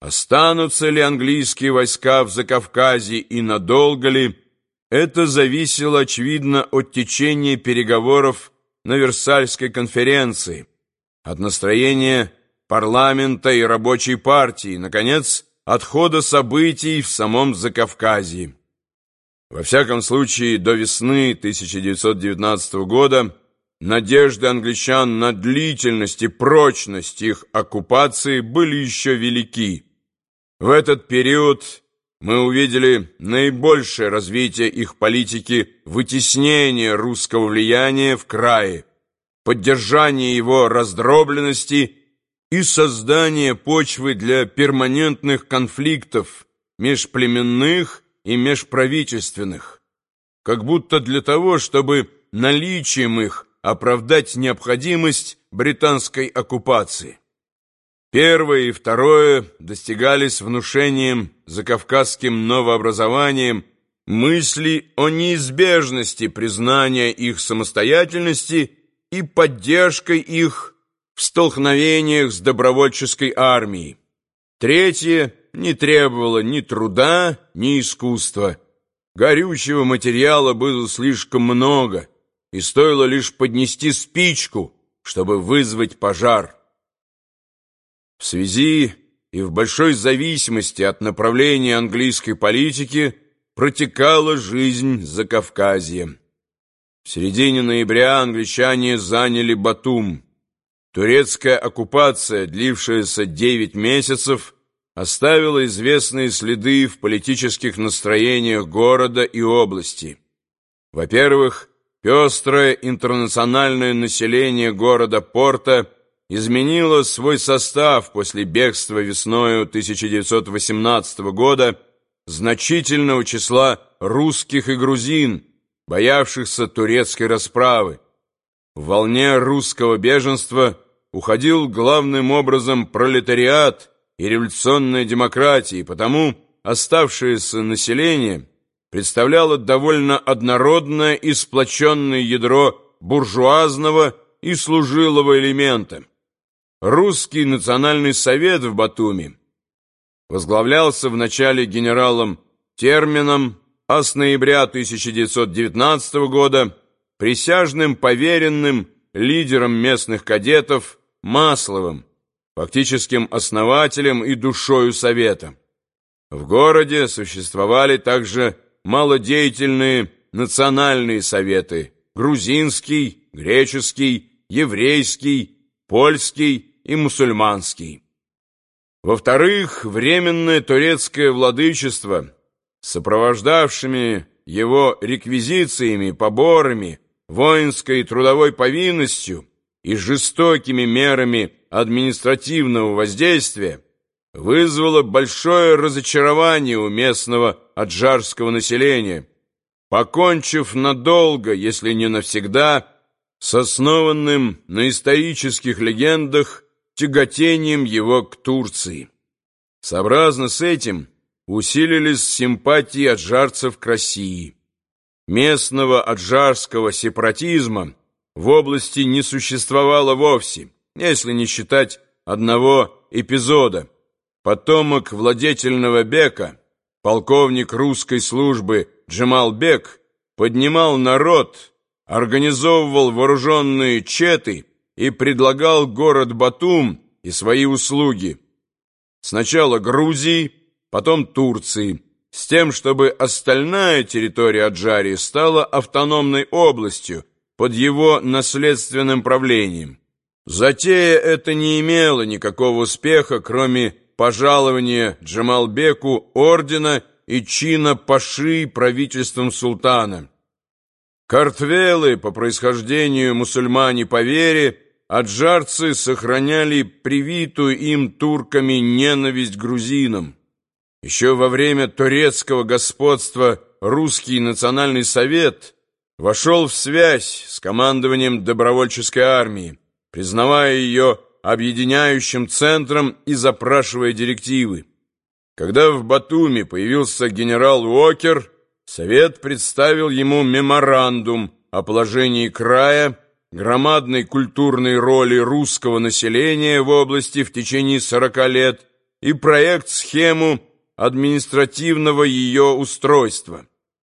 Останутся ли английские войска в Закавказье и надолго ли, это зависело, очевидно, от течения переговоров на Версальской конференции, от настроения парламента и рабочей партии, наконец, от хода событий в самом Закавказье. Во всяком случае, до весны 1919 года надежды англичан на длительность и прочность их оккупации были еще велики. В этот период мы увидели наибольшее развитие их политики вытеснения русского влияния в крае, поддержание его раздробленности и создание почвы для перманентных конфликтов межплеменных и межправительственных, как будто для того, чтобы наличием их оправдать необходимость британской оккупации. Первое и второе достигались внушением закавказским новообразованием мысли о неизбежности признания их самостоятельности и поддержкой их в столкновениях с добровольческой армией. Третье не требовало ни труда, ни искусства. Горючего материала было слишком много, и стоило лишь поднести спичку, чтобы вызвать пожар. В связи и в большой зависимости от направления английской политики протекала жизнь Закавказья. В середине ноября англичане заняли Батум. Турецкая оккупация, длившаяся 9 месяцев, оставила известные следы в политических настроениях города и области. Во-первых, пестрое интернациональное население города Порта – изменила свой состав после бегства весною 1918 года значительного числа русских и грузин, боявшихся турецкой расправы. В волне русского беженства уходил главным образом пролетариат и революционная демократия, и потому оставшееся население представляло довольно однородное и сплоченное ядро буржуазного и служилого элемента. Русский национальный совет в Батуми возглавлялся вначале генералом Термином, а с ноября 1919 года присяжным поверенным лидером местных кадетов Масловым, фактическим основателем и душою совета. В городе существовали также малодеятельные национальные советы грузинский, греческий, еврейский, польский и мусульманский. Во-вторых, временное турецкое владычество, сопровождавшими его реквизициями, поборами, воинской и трудовой повинностью и жестокими мерами административного воздействия, вызвало большое разочарование у местного аджарского населения, покончив надолго, если не навсегда, с основанным на исторических легендах тяготением его к Турции. Сообразно с этим усилились симпатии аджарцев к России. Местного аджарского сепаратизма в области не существовало вовсе, если не считать одного эпизода. Потомок владетельного бека, полковник русской службы Джемал Бек, поднимал народ, организовывал вооруженные четы и предлагал город Батум и свои услуги. Сначала Грузии, потом Турции, с тем, чтобы остальная территория Аджарии стала автономной областью под его наследственным правлением. Затея это не имела никакого успеха, кроме пожалования Джамалбеку ордена и чина паши правительством султана. Картвелы по происхождению мусульмане по вере аджарцы сохраняли привитую им турками ненависть грузинам. Еще во время турецкого господства Русский национальный совет вошел в связь с командованием добровольческой армии, признавая ее объединяющим центром и запрашивая директивы. Когда в Батуми появился генерал Уокер, Совет представил ему меморандум о положении края громадной культурной роли русского населения в области в течение 40 лет и проект-схему административного ее устройства.